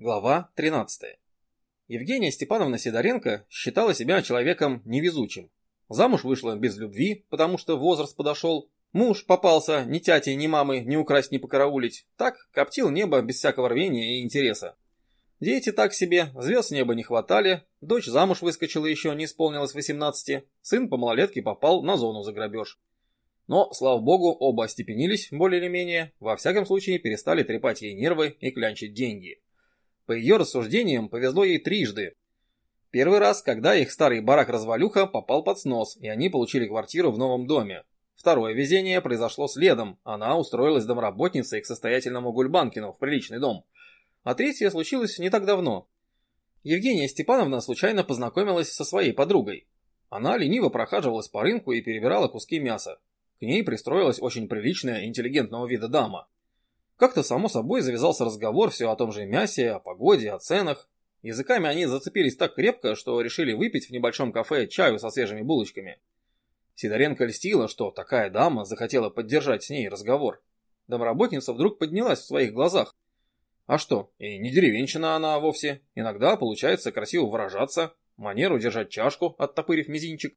Глава 13. Евгения Степановна Сидоренко считала себя человеком невезучим. Замуж вышла без любви, потому что возраст подошел. Муж попался, ни тяти, ни мамы, ни украсть, ни покараулить. Так, коптил небо без всякого рвения и интереса. Дети так себе, звезд неба не хватали, дочь замуж выскочила еще, не исполнилось 18, сын по малолетке попал на зону за грабеж. Но, слава богу, оба остепенились, более или менее, во всяком случае перестали трепать ей нервы и клянчить деньги. По ее рассуждениям, повезло ей трижды. Первый раз, когда их старый барак-развалюха попал под снос, и они получили квартиру в новом доме. Второе везение произошло следом, она устроилась домработницей к состоятельному Гульбанкину в приличный дом. А третье случилось не так давно. Евгения Степановна случайно познакомилась со своей подругой. Она лениво прохаживалась по рынку и перебирала куски мяса. К ней пристроилась очень приличная, интеллигентного вида дама. Как-то само собой завязался разговор все о том же мясе, о погоде, о ценах. Языками они зацепились так крепко, что решили выпить в небольшом кафе чаю со свежими булочками. Сидоренко льстила, что такая дама захотела поддержать с ней разговор. Домработница вдруг поднялась в своих глазах. А что, и не деревенщина она вовсе. Иногда получается красиво выражаться, манеру держать чашку, оттопырив мизинчик.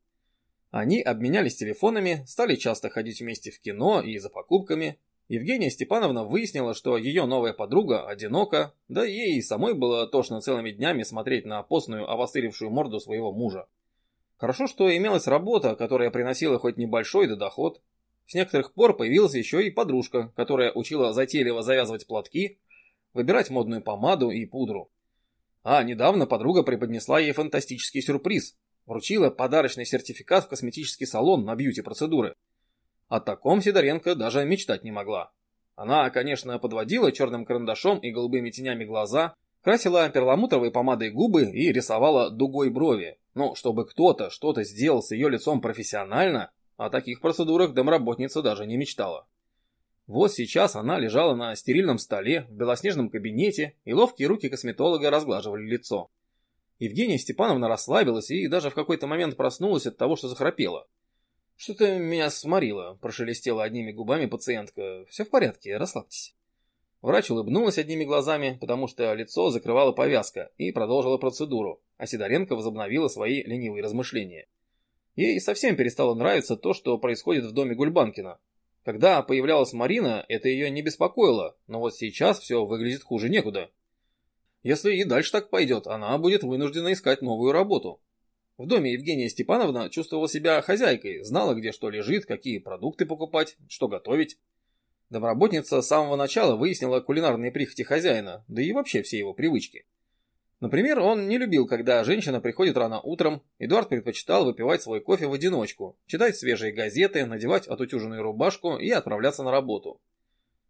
Они обменялись телефонами, стали часто ходить вместе в кино и за покупками, Евгения Степановна выяснила, что ее новая подруга одинока, да ей и самой было тошно целыми днями смотреть на постную, овостырившую морду своего мужа. Хорошо, что имелась работа, которая приносила хоть небольшой да доход. С некоторых пор появилась еще и подружка, которая учила затейливо завязывать платки, выбирать модную помаду и пудру. А недавно подруга преподнесла ей фантастический сюрприз. Вручила подарочный сертификат в косметический салон на бьюти-процедуры. О таком Сидоренко даже мечтать не могла. Она, конечно, подводила черным карандашом и голубыми тенями глаза, красила перламутровой помадой губы и рисовала дугой брови. Но чтобы кто-то что-то сделал с ее лицом профессионально, о таких процедурах домработница даже не мечтала. Вот сейчас она лежала на стерильном столе в белоснежном кабинете, и ловкие руки косметолога разглаживали лицо. Евгения Степановна расслабилась и даже в какой-то момент проснулась от того, что захрапела. «Что-то меня сморило», – прошелестела одними губами пациентка. «Все в порядке, расслабьтесь». Врач улыбнулась одними глазами, потому что лицо закрывала повязка, и продолжила процедуру, а Сидоренко возобновила свои ленивые размышления. Ей совсем перестало нравиться то, что происходит в доме Гульбанкина. Когда появлялась Марина, это ее не беспокоило, но вот сейчас все выглядит хуже некуда. Если и дальше так пойдет, она будет вынуждена искать новую работу. В доме Евгения Степановна чувствовала себя хозяйкой, знала, где что лежит, какие продукты покупать, что готовить. Домработница с самого начала выяснила кулинарные прихоти хозяина, да и вообще все его привычки. Например, он не любил, когда женщина приходит рано утром, Эдуард предпочитал выпивать свой кофе в одиночку, читать свежие газеты, надевать отутюженную рубашку и отправляться на работу.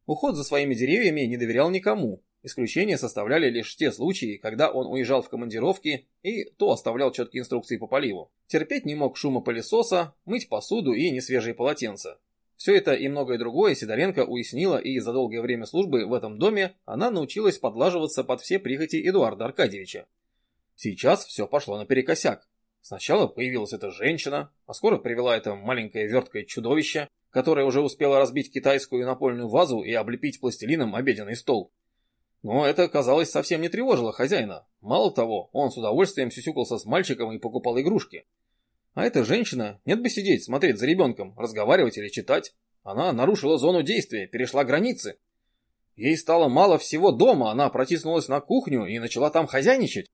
Уход за своими деревьями не доверял никому, Исключение составляли лишь те случаи, когда он уезжал в командировки и то оставлял четкие инструкции по поливу. Терпеть не мог шума пылесоса, мыть посуду и несвежие полотенца. Все это и многое другое Сидоренко уяснила, и за долгое время службы в этом доме она научилась подлаживаться под все прихоти Эдуарда Аркадьевича. Сейчас все пошло наперекосяк. Сначала появилась эта женщина, а скоро привела это маленькое верткое чудовище, которое уже успело разбить китайскую напольную вазу и облепить пластилином обеденный стол. Но это, казалось, совсем не тревожило хозяина. Мало того, он с удовольствием сюсюкался с мальчиком и покупал игрушки. А эта женщина, нет бы сидеть, смотреть за ребенком, разговаривать или читать. Она нарушила зону действия, перешла границы. Ей стало мало всего дома, она протиснулась на кухню и начала там хозяйничать.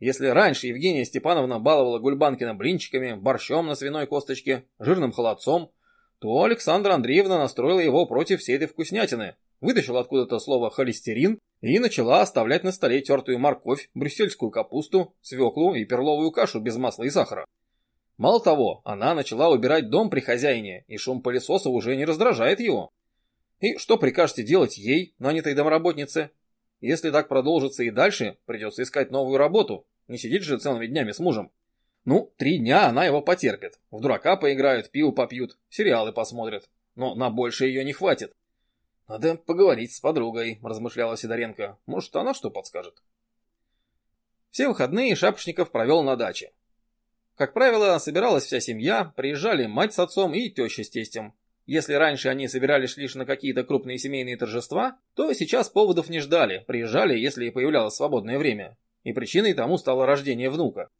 Если раньше Евгения Степановна баловала Гульбанкина блинчиками, борщом на свиной косточке, жирным холодцом, то Александра Андреевна настроила его против всей этой вкуснятины, вытащила откуда-то слово «холестерин» и начала оставлять на столе тертую морковь, брюссельскую капусту, свеклу и перловую кашу без масла и сахара. Мало того, она начала убирать дом при хозяине, и шум пылесоса уже не раздражает его. И что прикажете делать ей, нанятой домработнице? Если так продолжится и дальше, придется искать новую работу, не сидеть же целыми днями с мужем. Ну, три дня она его потерпит. В дурака поиграют, пиво попьют, сериалы посмотрят. Но на больше ее не хватит. «Надо поговорить с подругой», – размышляла Сидоренко. «Может, она что подскажет?» Все выходные Шапошников провел на даче. Как правило, собиралась вся семья, приезжали мать с отцом и теща с тестем. Если раньше они собирались лишь на какие-то крупные семейные торжества, то сейчас поводов не ждали, приезжали, если появлялось свободное время. И причиной тому стало рождение внука.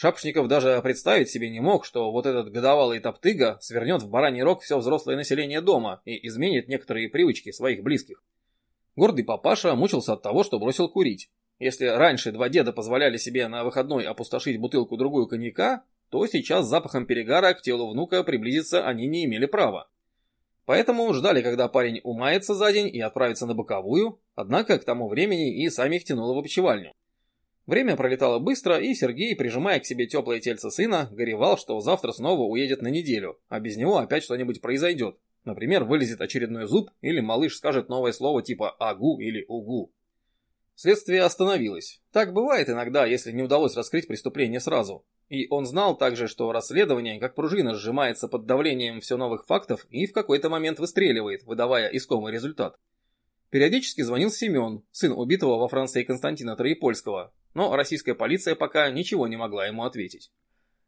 Шапшников даже представить себе не мог, что вот этот годовалый топтыга свернет в бараний рог все взрослое население дома и изменит некоторые привычки своих близких. Гордый папаша мучился от того, что бросил курить. Если раньше два деда позволяли себе на выходной опустошить бутылку-другую коньяка, то сейчас запахом перегара к телу внука приблизиться они не имели права. Поэтому ждали, когда парень умается за день и отправится на боковую, однако к тому времени и сами их тянуло в опочивальню. Время пролетало быстро, и Сергей, прижимая к себе теплое тельце сына, горевал, что завтра снова уедет на неделю, а без него опять что-нибудь произойдет. Например, вылезет очередной зуб, или малыш скажет новое слово типа «агу» или «угу». Следствие остановилось. Так бывает иногда, если не удалось раскрыть преступление сразу. И он знал также, что расследование, как пружина, сжимается под давлением все новых фактов и в какой-то момент выстреливает, выдавая искомый результат. Периодически звонил Семен, сын убитого во Франции Константина Троепольского, но российская полиция пока ничего не могла ему ответить.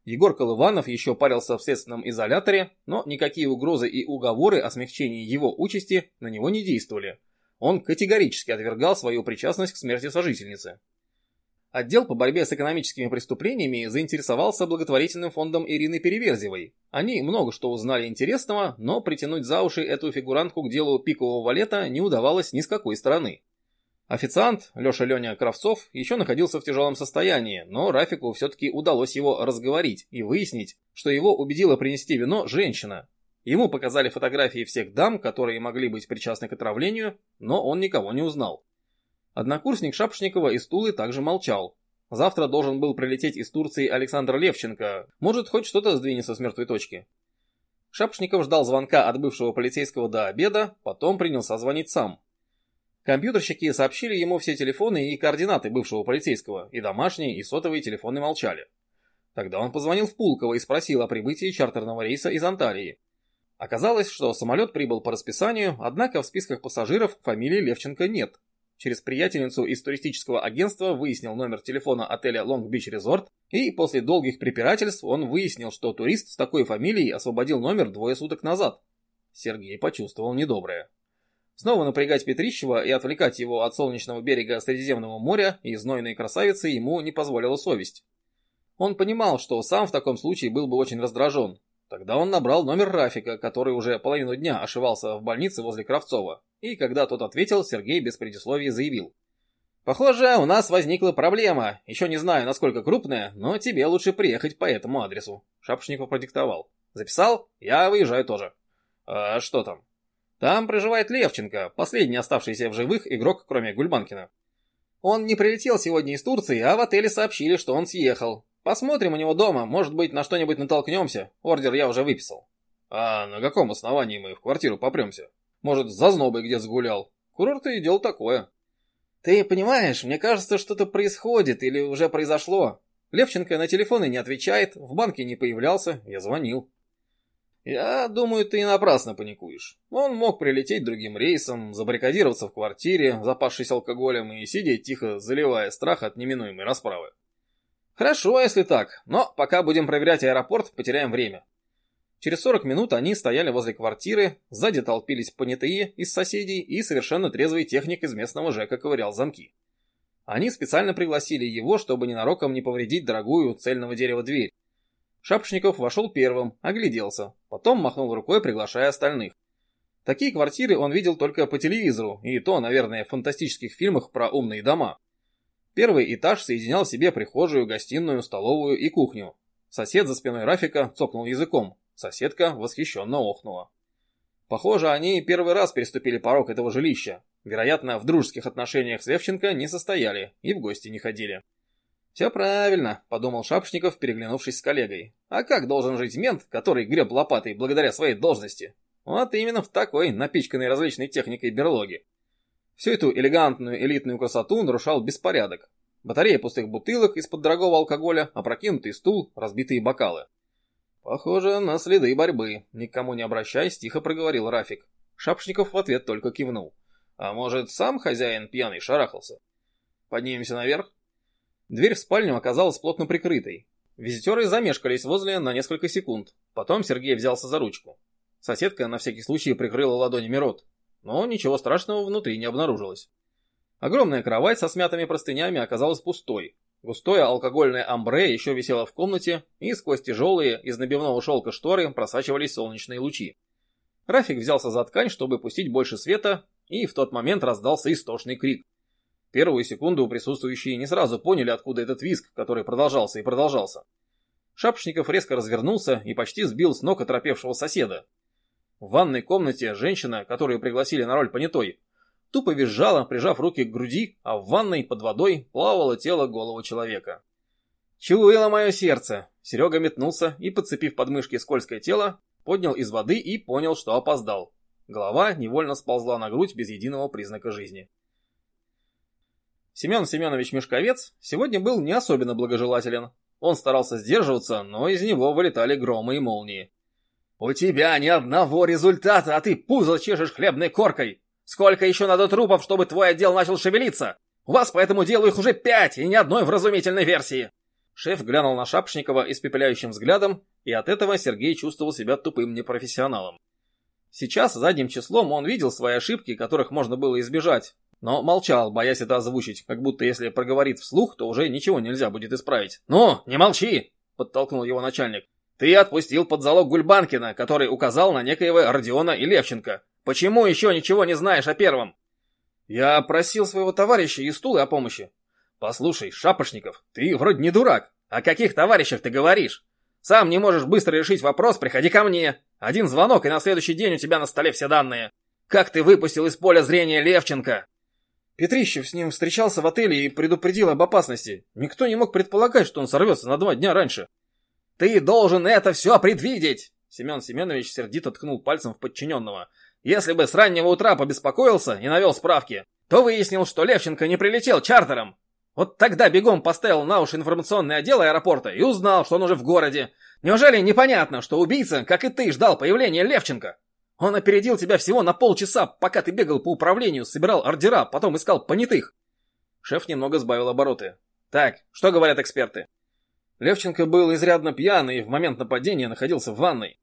Егор Колыванов еще парился в следственном изоляторе, но никакие угрозы и уговоры о смягчении его участи на него не действовали. Он категорически отвергал свою причастность к смерти сожительницы. Отдел по борьбе с экономическими преступлениями заинтересовался благотворительным фондом Ирины Переверзевой. Они много что узнали интересного, но притянуть за уши эту фигурантку к делу пикового валета не удавалось ни с какой стороны. Официант, Леша Леня Кравцов, еще находился в тяжелом состоянии, но Рафику все-таки удалось его разговорить и выяснить, что его убедила принести вино женщина. Ему показали фотографии всех дам, которые могли быть причастны к отравлению, но он никого не узнал. Однокурсник Шапшникова из Тулы также молчал. Завтра должен был прилететь из Турции Александр Левченко. Может, хоть что-то сдвинется с мертвой точки. Шапшников ждал звонка от бывшего полицейского до обеда, потом принялся звонить сам. Компьютерщики сообщили ему все телефоны и координаты бывшего полицейского, и домашние, и сотовые телефоны молчали. Тогда он позвонил в Пулково и спросил о прибытии чартерного рейса из Анталии. Оказалось, что самолет прибыл по расписанию, однако в списках пассажиров фамилии Левченко нет, Через приятельницу из туристического агентства выяснил номер телефона отеля Long Beach Resort, и после долгих препирательств он выяснил, что турист с такой фамилией освободил номер двое суток назад. Сергей почувствовал недоброе. Снова напрягать Петрищева и отвлекать его от солнечного берега Средиземного моря и знойной красавицы ему не позволила совесть. Он понимал, что сам в таком случае был бы очень раздражен. Тогда он набрал номер Рафика, который уже половину дня ошивался в больнице возле Кравцова. И когда тот ответил, Сергей без предисловий заявил. «Похоже, у нас возникла проблема. Еще не знаю, насколько крупная, но тебе лучше приехать по этому адресу». Шапошников продиктовал. «Записал? Я выезжаю тоже». «А что там?» «Там проживает Левченко, последний оставшийся в живых игрок, кроме Гульбанкина. Он не прилетел сегодня из Турции, а в отеле сообщили, что он съехал. Посмотрим у него дома, может быть, на что-нибудь натолкнемся. Ордер я уже выписал». «А на каком основании мы в квартиру попремся?» Может, за знобой где сгулял. Курорт и дело такое. Ты понимаешь, мне кажется, что-то происходит или уже произошло. Левченко на телефоны не отвечает, в банке не появлялся, я звонил. Я думаю, ты и напрасно паникуешь. Он мог прилететь другим рейсом, забаррикадироваться в квартире, запавшись алкоголем и сидеть тихо, заливая страх от неминуемой расправы. Хорошо, если так, но пока будем проверять аэропорт, потеряем время. Через 40 минут они стояли возле квартиры, сзади толпились понятые из соседей и совершенно трезвый техник из местного ЖЭКа ковырял замки. Они специально пригласили его, чтобы ненароком не повредить дорогую цельного дерева дверь. Шапошников вошел первым, огляделся, потом махнул рукой, приглашая остальных. Такие квартиры он видел только по телевизору, и то, наверное, в фантастических фильмах про умные дома. Первый этаж соединял в себе прихожую, гостиную, столовую и кухню. Сосед за спиной Рафика цокнул языком. Соседка восхищенно охнула. Похоже, они первый раз переступили порог этого жилища. Вероятно, в дружеских отношениях с Левченко не состояли и в гости не ходили. «Все правильно», — подумал Шапшников, переглянувшись с коллегой. «А как должен жить мент, который греб лопатой благодаря своей должности? Вот именно в такой, напичканной различной техникой берлоге. Всю эту элегантную элитную красоту нарушал беспорядок. Батарея пустых бутылок из-под дорогого алкоголя, опрокинутый стул, разбитые бокалы. «Похоже на следы борьбы», — никому не обращаясь, тихо проговорил Рафик. Шапшников в ответ только кивнул. «А может, сам хозяин пьяный шарахался?» «Поднимемся наверх?» Дверь в спальню оказалась плотно прикрытой. Визитеры замешкались возле на несколько секунд. Потом Сергей взялся за ручку. Соседка на всякий случай прикрыла ладонями рот. Но ничего страшного внутри не обнаружилось. Огромная кровать со смятыми простынями оказалась пустой. Густое алкогольное амбре еще висело в комнате, и сквозь тяжелые из набивного шелка шторы просачивались солнечные лучи. Рафик взялся за ткань, чтобы пустить больше света, и в тот момент раздался истошный крик. Первую секунду присутствующие не сразу поняли, откуда этот визг, который продолжался и продолжался. Шапошников резко развернулся и почти сбил с ног оторопевшего соседа. В ванной комнате женщина, которую пригласили на роль понятой, тупо визжала, прижав руки к груди, а в ванной под водой плавало тело голого человека. Чуяло мое сердце. Серега метнулся и, подцепив подмышки скользкое тело, поднял из воды и понял, что опоздал. Голова невольно сползла на грудь без единого признака жизни. Семен Семенович Мешковец сегодня был не особенно благожелателен. Он старался сдерживаться, но из него вылетали громы и молнии. «У тебя ни одного результата, а ты пузо чешешь хлебной коркой! Сколько еще надо трупов, чтобы твой отдел начал шевелиться? У вас по этому делу их уже пять, и ни одной вразумительной версии!» Шеф глянул на Шапшникова испепеляющим взглядом, и от этого Сергей чувствовал себя тупым непрофессионалом. Сейчас задним числом он видел свои ошибки, которых можно было избежать, но молчал, боясь это озвучить, как будто если проговорит вслух, то уже ничего нельзя будет исправить. «Ну, не молчи!» – подтолкнул его начальник. «Ты отпустил под залог Гульбанкина, который указал на некоего Родиона и Левченко. Почему еще ничего не знаешь о первом?» «Я просил своего товарища и стулы о помощи». «Послушай, Шапошников, ты вроде не дурак. О каких товарищах ты говоришь? Сам не можешь быстро решить вопрос, приходи ко мне. Один звонок, и на следующий день у тебя на столе все данные. Как ты выпустил из поля зрения Левченко?» Петрищев с ним встречался в отеле и предупредил об опасности. Никто не мог предполагать, что он сорвется на два дня раньше. «Ты должен это все предвидеть!» Семен Семенович сердито ткнул пальцем в подчиненного. «Если бы с раннего утра побеспокоился и навел справки, то выяснил, что Левченко не прилетел чартером. Вот тогда бегом поставил на уши информационный отдел аэропорта и узнал, что он уже в городе. Неужели непонятно, что убийца, как и ты, ждал появления Левченко? Он опередил тебя всего на полчаса, пока ты бегал по управлению, собирал ордера, потом искал понятых. Шеф немного сбавил обороты. Так, что говорят эксперты? Левченко был изрядно пьян и в момент нападения находился в ванной.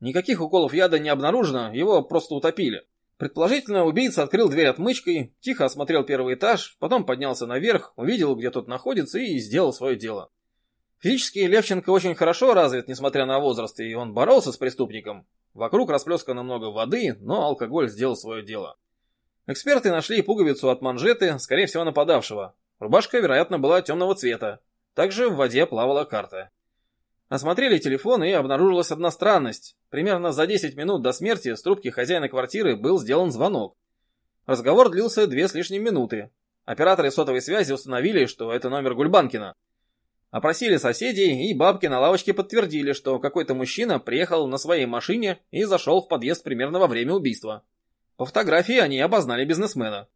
Никаких уколов яда не обнаружено, его просто утопили. Предположительно, убийца открыл дверь отмычкой, тихо осмотрел первый этаж, потом поднялся наверх, увидел, где тот находится и сделал свое дело. Физически Левченко очень хорошо развит, несмотря на возраст, и он боролся с преступником. Вокруг расплескано много воды, но алкоголь сделал свое дело. Эксперты нашли пуговицу от манжеты, скорее всего, нападавшего. Рубашка, вероятно, была темного цвета. Также в воде плавала карта. Осмотрели телефон и обнаружилась одна странность. Примерно за 10 минут до смерти с трубки хозяина квартиры был сделан звонок. Разговор длился две с лишним минуты. Операторы сотовой связи установили, что это номер Гульбанкина. Опросили соседей, и бабки на лавочке подтвердили, что какой-то мужчина приехал на своей машине и зашел в подъезд примерно во время убийства. По фотографии они обознали бизнесмена.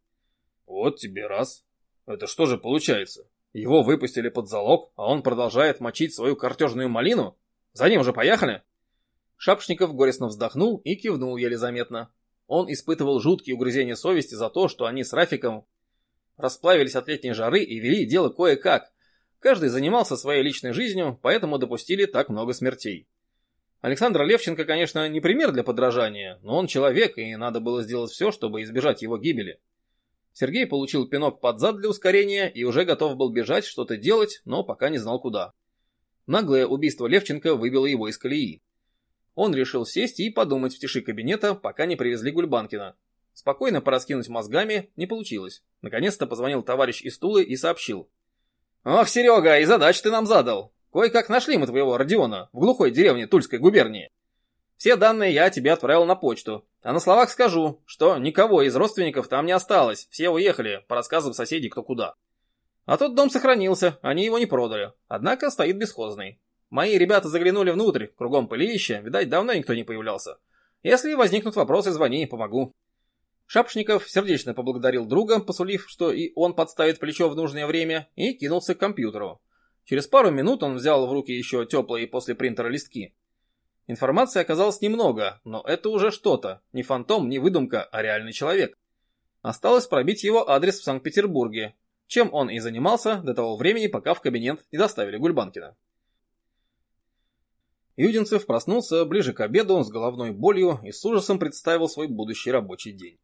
Вот тебе раз. Это что же получается? Его выпустили под залог, а он продолжает мочить свою картежную малину? За ним уже поехали? Шапшников горестно вздохнул и кивнул еле заметно. Он испытывал жуткие угрызения совести за то, что они с Рафиком расплавились от летней жары и вели дело кое-как. Каждый занимался своей личной жизнью, поэтому допустили так много смертей. Александр Левченко, конечно, не пример для подражания, но он человек, и надо было сделать все, чтобы избежать его гибели. Сергей получил пинок под зад для ускорения и уже готов был бежать, что-то делать, но пока не знал куда. Наглое убийство Левченко выбило его из колеи. Он решил сесть и подумать в тиши кабинета, пока не привезли Гульбанкина. Спокойно пораскинуть мозгами не получилось. Наконец-то позвонил товарищ из Тулы и сообщил. «Ох, Серега, и задач ты нам задал. Кое-как нашли мы твоего Родиона в глухой деревне Тульской губернии. Все данные я тебе отправил на почту. А на словах скажу, что никого из родственников там не осталось. Все уехали, по рассказам соседей кто куда. А тот дом сохранился, они его не продали. Однако стоит бесхозный. Мои ребята заглянули внутрь, кругом пылище, видать, давно никто не появлялся. Если возникнут вопросы, звони, помогу. Шапшников сердечно поблагодарил друга, посулив, что и он подставит плечо в нужное время, и кинулся к компьютеру. Через пару минут он взял в руки еще теплые после принтера листки. Информации оказалось немного, но это уже что-то. Не фантом, не выдумка, а реальный человек. Осталось пробить его адрес в Санкт-Петербурге, чем он и занимался до того времени, пока в кабинет не доставили Гульбанкина. Юдинцев проснулся ближе к обеду с головной болью и с ужасом представил свой будущий рабочий день.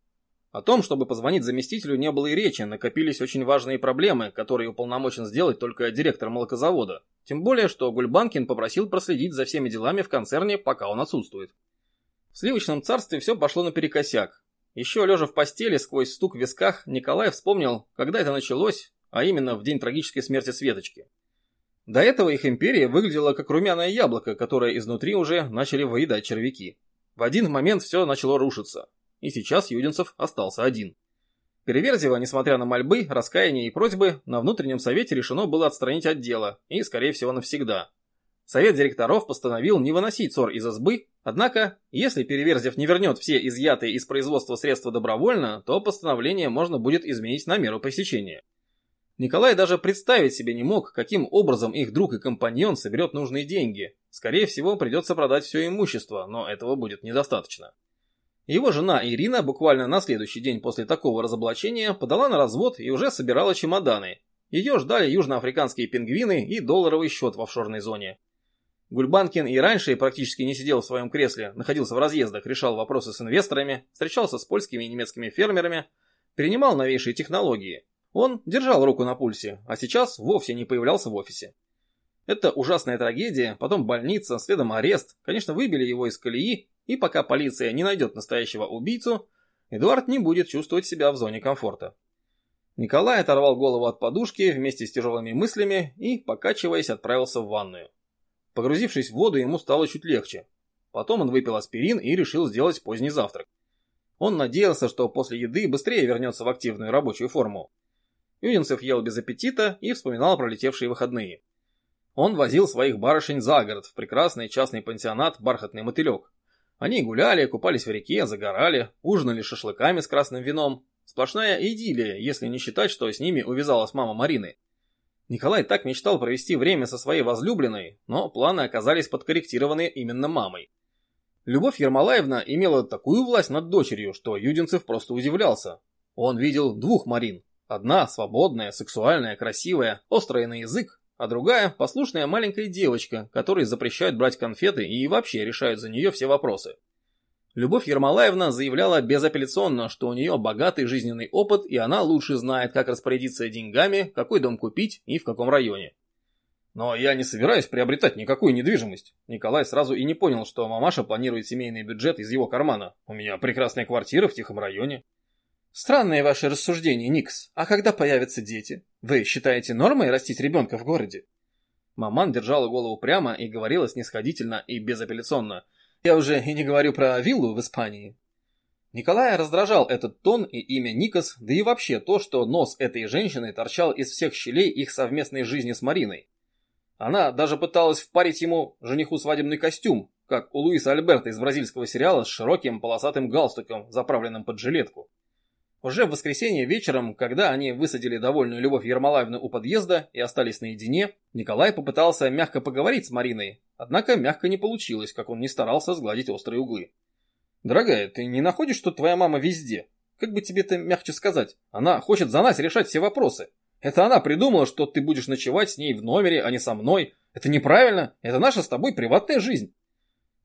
О том, чтобы позвонить заместителю, не было и речи, накопились очень важные проблемы, которые уполномочен сделать только директор молокозавода. Тем более, что Гульбанкин попросил проследить за всеми делами в концерне, пока он отсутствует. В сливочном царстве все пошло наперекосяк. Еще лежа в постели, сквозь стук в висках, Николай вспомнил, когда это началось, а именно в день трагической смерти Светочки. До этого их империя выглядела как румяное яблоко, которое изнутри уже начали выедать червяки. В один момент все начало рушиться и сейчас Юдинцев остался один. Переверзева, несмотря на мольбы, раскаяния и просьбы, на внутреннем совете решено было отстранить от дела, и, скорее всего, навсегда. Совет директоров постановил не выносить ссор из избы, однако, если Переверзев не вернет все изъятые из производства средства добровольно, то постановление можно будет изменить на меру пресечения. Николай даже представить себе не мог, каким образом их друг и компаньон соберет нужные деньги. Скорее всего, придется продать все имущество, но этого будет недостаточно. Его жена Ирина буквально на следующий день после такого разоблачения подала на развод и уже собирала чемоданы. Ее ждали южноафриканские пингвины и долларовый счет в офшорной зоне. Гульбанкин и раньше практически не сидел в своем кресле, находился в разъездах, решал вопросы с инвесторами, встречался с польскими и немецкими фермерами, перенимал новейшие технологии. Он держал руку на пульсе, а сейчас вовсе не появлялся в офисе. Это ужасная трагедия, потом больница, следом арест, конечно, выбили его из колеи, и пока полиция не найдет настоящего убийцу, Эдуард не будет чувствовать себя в зоне комфорта. Николай оторвал голову от подушки вместе с тяжелыми мыслями и, покачиваясь, отправился в ванную. Погрузившись в воду, ему стало чуть легче. Потом он выпил аспирин и решил сделать поздний завтрак. Он надеялся, что после еды быстрее вернется в активную рабочую форму. Юдинцев ел без аппетита и вспоминал пролетевшие выходные. Он возил своих барышень за город в прекрасный частный пансионат «Бархатный мотылек», они гуляли, купались в реке, загорали, ужинали шашлыками с красным вином. Сплошная идиллия, если не считать, что с ними увязалась мама Марины. Николай так мечтал провести время со своей возлюбленной, но планы оказались подкорректированы именно мамой. Любовь Ермолаевна имела такую власть над дочерью, что Юдинцев просто удивлялся. Он видел двух Марин. Одна свободная, сексуальная, красивая, острая на язык, а другая – послушная маленькая девочка, которой запрещают брать конфеты и вообще решают за нее все вопросы. Любовь Ермолаевна заявляла безапелляционно, что у нее богатый жизненный опыт и она лучше знает, как распорядиться деньгами, какой дом купить и в каком районе. Но я не собираюсь приобретать никакую недвижимость. Николай сразу и не понял, что мамаша планирует семейный бюджет из его кармана. У меня прекрасная квартира в тихом районе. Странные ваши рассуждения, Никс. А когда появятся дети? Вы считаете нормой растить ребенка в городе? Маман держала голову прямо и говорила снисходительно и безапелляционно. Я уже и не говорю про виллу в Испании. Николая раздражал этот тон и имя Никос, да и вообще то, что нос этой женщины торчал из всех щелей их совместной жизни с Мариной. Она даже пыталась впарить ему жениху свадебный костюм, как у Луиса Альберта из бразильского сериала с широким полосатым галстуком, заправленным под жилетку. Уже в воскресенье вечером, когда они высадили довольную Любовь Ермолаевну у подъезда и остались наедине, Николай попытался мягко поговорить с Мариной, однако мягко не получилось, как он не старался сгладить острые углы. «Дорогая, ты не находишь, что твоя мама везде? Как бы тебе это мягче сказать? Она хочет за нас решать все вопросы. Это она придумала, что ты будешь ночевать с ней в номере, а не со мной. Это неправильно, это наша с тобой приватная жизнь».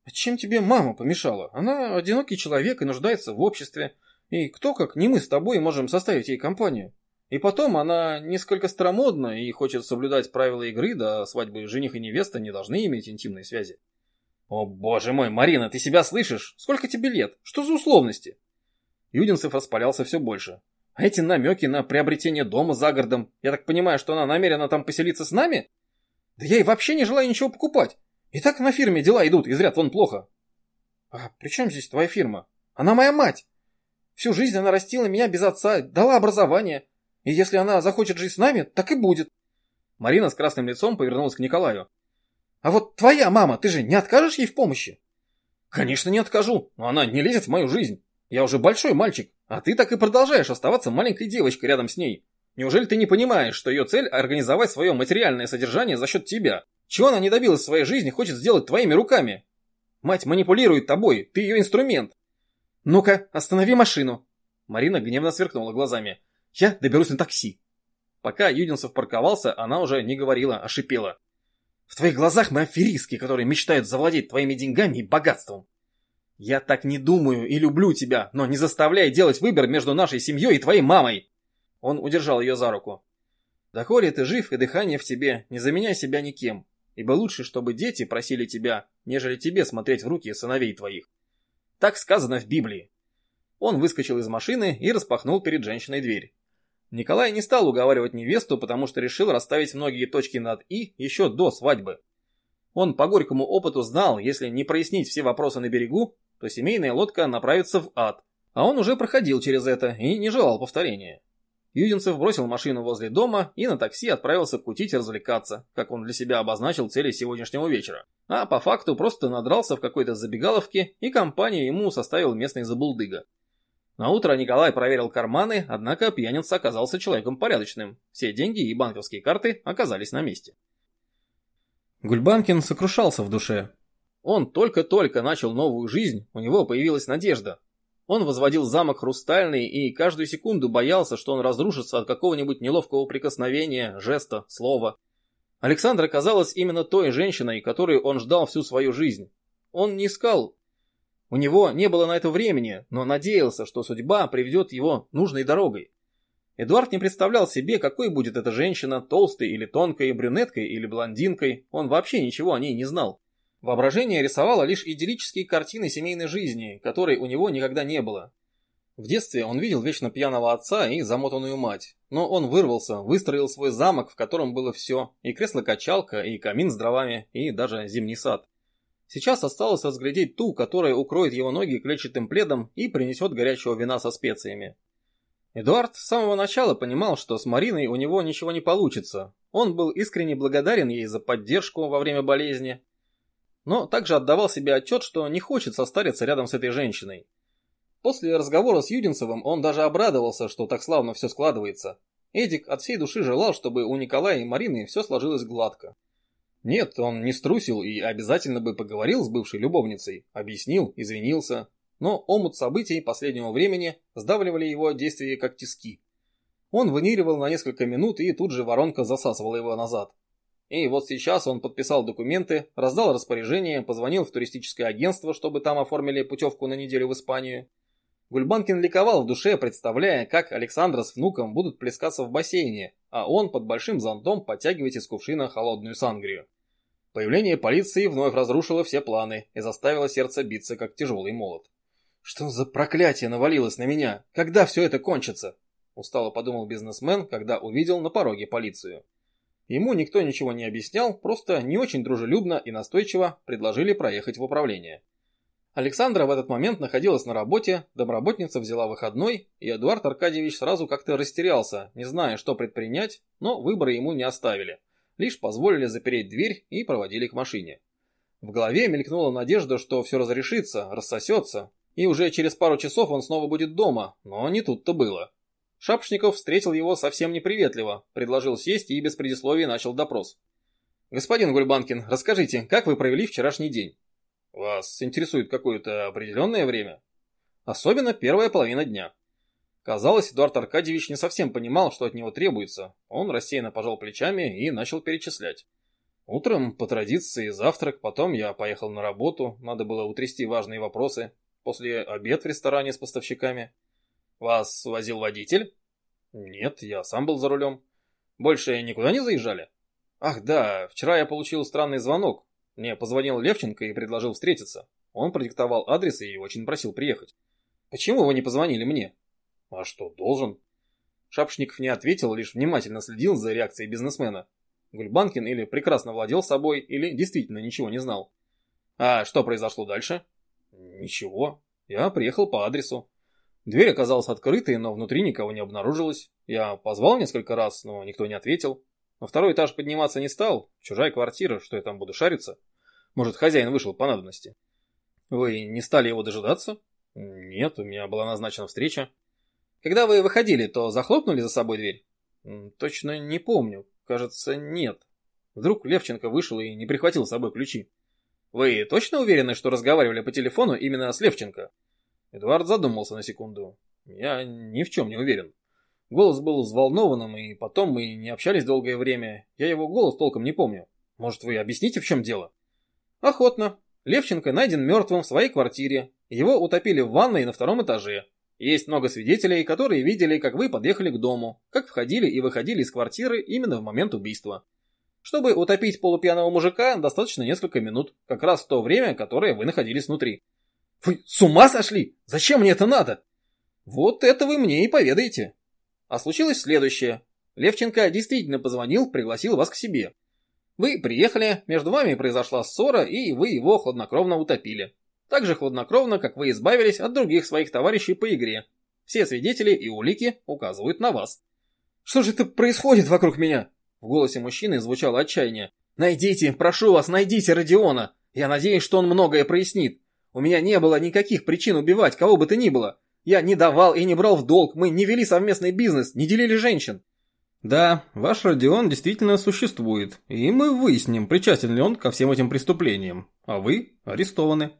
«А чем тебе мама помешала? Она одинокий человек и нуждается в обществе». И кто, как не мы с тобой, можем составить ей компанию? И потом она несколько старомодна и хочет соблюдать правила игры, да свадьбы жених и невеста не должны иметь интимной связи. О боже мой, Марина, ты себя слышишь? Сколько тебе лет? Что за условности? Юдинцев распалялся все больше. А эти намеки на приобретение дома за городом, я так понимаю, что она намерена там поселиться с нами? Да я и вообще не желаю ничего покупать. И так на фирме дела идут, из ряд вон плохо. А при чем здесь твоя фирма? Она моя мать. Всю жизнь она растила меня без отца, дала образование. И если она захочет жить с нами, так и будет. Марина с красным лицом повернулась к Николаю. А вот твоя мама, ты же не откажешь ей в помощи? Конечно, не откажу, но она не лезет в мою жизнь. Я уже большой мальчик, а ты так и продолжаешь оставаться маленькой девочкой рядом с ней. Неужели ты не понимаешь, что ее цель – организовать свое материальное содержание за счет тебя? Чего она не добилась в своей жизни, хочет сделать твоими руками? Мать манипулирует тобой, ты ее инструмент. «Ну-ка, останови машину!» Марина гневно сверкнула глазами. «Я доберусь на такси!» Пока Юдинцев парковался, она уже не говорила, а шипела. В твоих глазах мы аферистки, которые мечтают завладеть твоими деньгами и богатством. Я так не думаю и люблю тебя, но не заставляй делать выбор между нашей семьей и твоей мамой. Он удержал ее за руку. Доколе ты жив и дыхание в тебе, не заменяй себя никем, ибо лучше, чтобы дети просили тебя, нежели тебе смотреть в руки сыновей твоих. Так сказано в Библии. Он выскочил из машины и распахнул перед женщиной дверь. Николай не стал уговаривать невесту, потому что решил расставить многие точки над «и» еще до свадьбы. Он по горькому опыту знал, если не прояснить все вопросы на берегу, то семейная лодка направится в ад. А он уже проходил через это и не желал повторения. Юдинцев бросил машину возле дома и на такси отправился кутить и развлекаться, как он для себя обозначил цели сегодняшнего вечера. А по факту просто надрался в какой-то забегаловке и компанию ему составил местный забулдыга. На утро Николай проверил карманы, однако пьяница оказался человеком порядочным. Все деньги и банковские карты оказались на месте. Гульбанкин сокрушался в душе. Он только-только начал новую жизнь, у него появилась надежда. Он возводил замок хрустальный и каждую секунду боялся, что он разрушится от какого-нибудь неловкого прикосновения, жеста, слова. Александра казалась именно той женщиной, которую он ждал всю свою жизнь. Он не искал у него не было на это времени, но надеялся, что судьба приведет его нужной дорогой. Эдуард не представлял себе, какой будет эта женщина, толстой или тонкой, брюнеткой или блондинкой, он вообще ничего о ней не знал. Воображение рисовало лишь идиллические картины семейной жизни, которой у него никогда не было. В детстве он видел вечно пьяного отца и замотанную мать, но он вырвался, выстроил свой замок, в котором было все, и кресло-качалка, и камин с дровами, и даже зимний сад. Сейчас осталось разглядеть ту, которая укроет его ноги клетчатым пледом и принесет горячего вина со специями. Эдуард с самого начала понимал, что с Мариной у него ничего не получится. Он был искренне благодарен ей за поддержку во время болезни, но также отдавал себе отчет, что не хочет состариться рядом с этой женщиной. После разговора с Юдинцевым он даже обрадовался, что так славно все складывается. Эдик от всей души желал, чтобы у Николая и Марины все сложилось гладко. Нет, он не струсил и обязательно бы поговорил с бывшей любовницей, объяснил, извинился. Но омут событий последнего времени сдавливали его действия как тиски. Он выныривал на несколько минут и тут же воронка засасывала его назад. И вот сейчас он подписал документы, раздал распоряжение, позвонил в туристическое агентство, чтобы там оформили путевку на неделю в Испанию. Гульбанкин ликовал в душе, представляя, как Александра с внуком будут плескаться в бассейне, а он под большим зонтом подтягивать из кувшина холодную сангрию. Появление полиции вновь разрушило все планы и заставило сердце биться, как тяжелый молот. «Что за проклятие навалилось на меня? Когда все это кончится?» Устало подумал бизнесмен, когда увидел на пороге полицию. Ему никто ничего не объяснял, просто не очень дружелюбно и настойчиво предложили проехать в управление. Александра в этот момент находилась на работе, домработница взяла выходной, и Эдуард Аркадьевич сразу как-то растерялся, не зная, что предпринять, но выбора ему не оставили. Лишь позволили запереть дверь и проводили к машине. В голове мелькнула надежда, что все разрешится, рассосется, и уже через пару часов он снова будет дома, но не тут-то было. Шапшников встретил его совсем неприветливо, предложил сесть и без предисловий начал допрос. «Господин Гульбанкин, расскажите, как вы провели вчерашний день?» Вас интересует какое-то определенное время? Особенно первая половина дня. Казалось, Эдуард Аркадьевич не совсем понимал, что от него требуется. Он рассеянно пожал плечами и начал перечислять. Утром, по традиции, завтрак, потом я поехал на работу, надо было утрясти важные вопросы. После обед в ресторане с поставщиками. Вас возил водитель? Нет, я сам был за рулем. Больше никуда не заезжали? Ах да, вчера я получил странный звонок. Мне позвонил Левченко и предложил встретиться. Он продиктовал адрес и очень просил приехать. Почему вы не позвонили мне? А что, должен? Шапшников не ответил, лишь внимательно следил за реакцией бизнесмена. Гульбанкин или прекрасно владел собой, или действительно ничего не знал. А что произошло дальше? Ничего. Я приехал по адресу. Дверь оказалась открытой, но внутри никого не обнаружилось. Я позвал несколько раз, но никто не ответил. На второй этаж подниматься не стал. Чужая квартира, что я там буду шариться? Может, хозяин вышел по надобности. Вы не стали его дожидаться? Нет, у меня была назначена встреча. Когда вы выходили, то захлопнули за собой дверь? Точно не помню. Кажется, нет. Вдруг Левченко вышел и не прихватил с собой ключи. Вы точно уверены, что разговаривали по телефону именно с Левченко? Эдуард задумался на секунду. Я ни в чем не уверен. Голос был взволнованным, и потом мы не общались долгое время. Я его голос толком не помню. Может, вы объясните, в чем дело? Охотно. Левченко найден мертвым в своей квартире. Его утопили в ванной на втором этаже. Есть много свидетелей, которые видели, как вы подъехали к дому, как входили и выходили из квартиры именно в момент убийства. Чтобы утопить полупьяного мужика, достаточно несколько минут, как раз в то время, которое вы находились внутри. Вы с ума сошли? Зачем мне это надо? Вот это вы мне и поведаете. А случилось следующее. Левченко действительно позвонил, пригласил вас к себе. Вы приехали, между вами произошла ссора, и вы его хладнокровно утопили. Так же хладнокровно, как вы избавились от других своих товарищей по игре. Все свидетели и улики указывают на вас. Что же это происходит вокруг меня? В голосе мужчины звучало отчаяние. Найдите, прошу вас, найдите Родиона. Я надеюсь, что он многое прояснит. У меня не было никаких причин убивать кого бы то ни было. Я не давал и не брал в долг, мы не вели совместный бизнес, не делили женщин. Да, ваш Родион действительно существует, и мы выясним, причастен ли он ко всем этим преступлениям, а вы арестованы.